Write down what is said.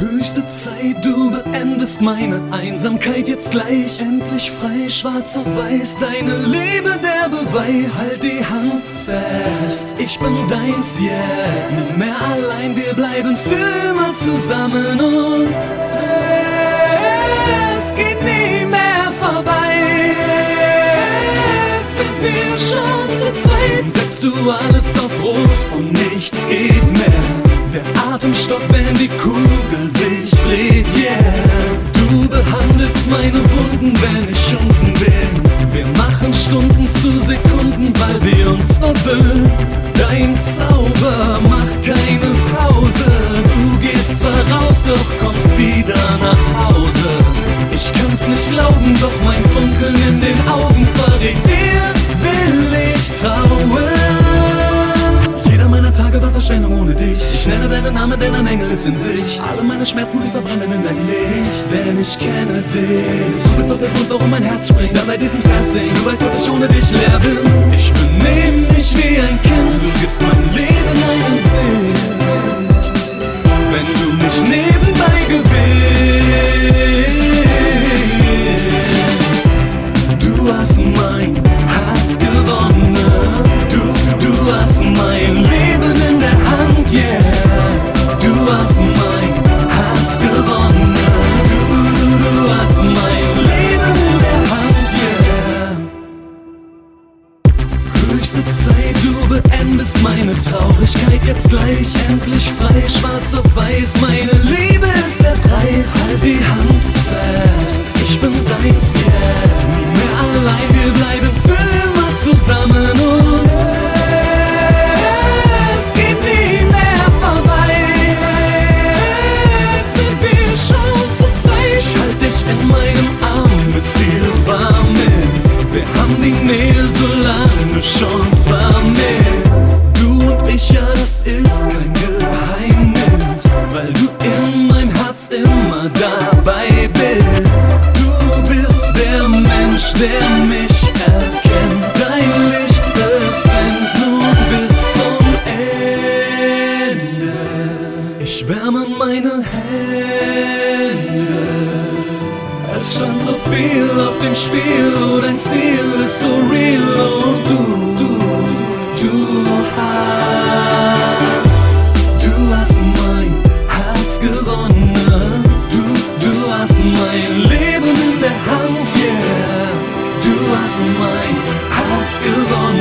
Höchste Zeit, du beendest meine Einsamkeit jetzt gleich. Endlich frei, schwarz auf weiß, deine Liebe der Beweis. Halt die Hand fest, ich bin deins jetzt. Nie mehr allein, wir bleiben für immer zusammen und es geht nie mehr vorbei. Jetzt sind wir schon zu zweit. Setzt du alles auf Rot und nichts geht mehr. Der Atem stoppt, wenn die Kugel sich dreht, yeah. Du behandelst meine Wunden, wenn ich unten bin. Wir machen Stunden zu Sekunden, weil wir uns verwöhnen. Dein Zauber macht keine Pause. Du gehst zwar raus, doch kommst wieder nach Hause. Ich kann's nicht glauben, doch mein Funkeln in den Augen verrät dir, will ich trauen. Verschwendung ohne dich. Ich nenne deinen Namen, denn ein Engel ist in Sicht. Alle meine Schmerzen, sie verbrennen in dein Licht, denn ich kenne dich. Du bist auch der Grund, warum mein Herz springt. Da bei diesem Vers singen, du weißt, dass ich ohne dich leer bin. Ich benehme mich wie ein Kind, du gibst mein Leben einen Sinn. Wenn du mich nebenbei Du, hast mein Leben in der Hand, yeah. Du hast mein Herz gewonnen. Du hast mein Leben in der Hand, yeah. Höchste Zeit, du beendest meine Traurigkeit jetzt gleich. Endlich frei, schwarz auf weiß. Meine Liebe ist der Preis. Halt die Hand die Nähe so lange schon vermisst. Du und ich, ja, das ist kein Geheimnis, Es stand so viel auf dem Spiel, oh dein Stil ist so real und du, du, du hast, du hast mein Herz gewonnen, du, du hast mein Leben in der Hand, yeah, du hast mein Herz gewonnen,